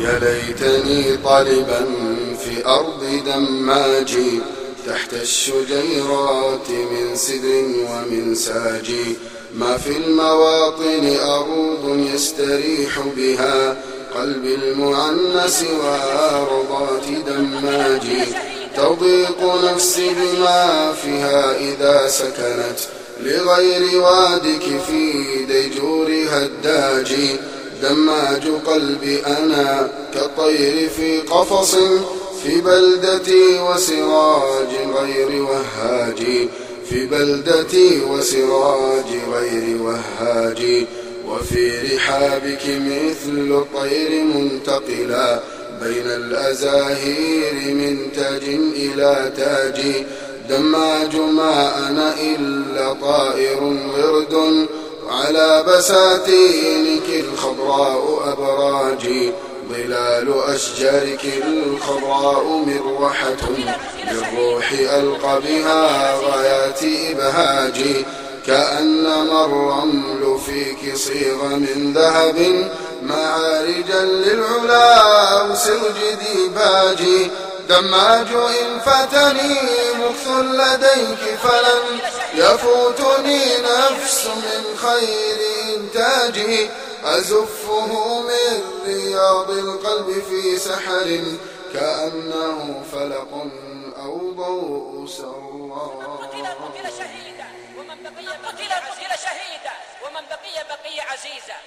يا ليتني طالبا في أرض دماجي تحت الشجيرات من سدر ومن ساجي. ما في المواطن أروض يستريح بها قلب المعنس وأرضات دماجي. تضيق نفسي بما فيها إذا سكنت لغير وادك في ديجور هداجي دماج قلبي أنا كالطير في قفص في بلدتي وسراج غير وهاجي في بلدتي وسراج غير وهاجي وفي رحابك مثل الطير منتقلا بين الأزاهير من تاج إلى تاج. دماج ما أنا إلا طائر ورد على بساتينك الخضراء أبراجي ظلال أشجارك الخضراء مروحة للروح ألقى بها غايات إبهاجي. كأنما الرمل فيك صيغ من ذهب معارجا للعلا سرج ديباجي دماج إن فتني مكث لديك فلن يفوتني. من خير إنتاجي أزفه من رياض القلب في سحر كأنه فلق أو ضوء سرار قتل شهيدا ومن بقي شهيدا ومن بقي بقي عزيزا.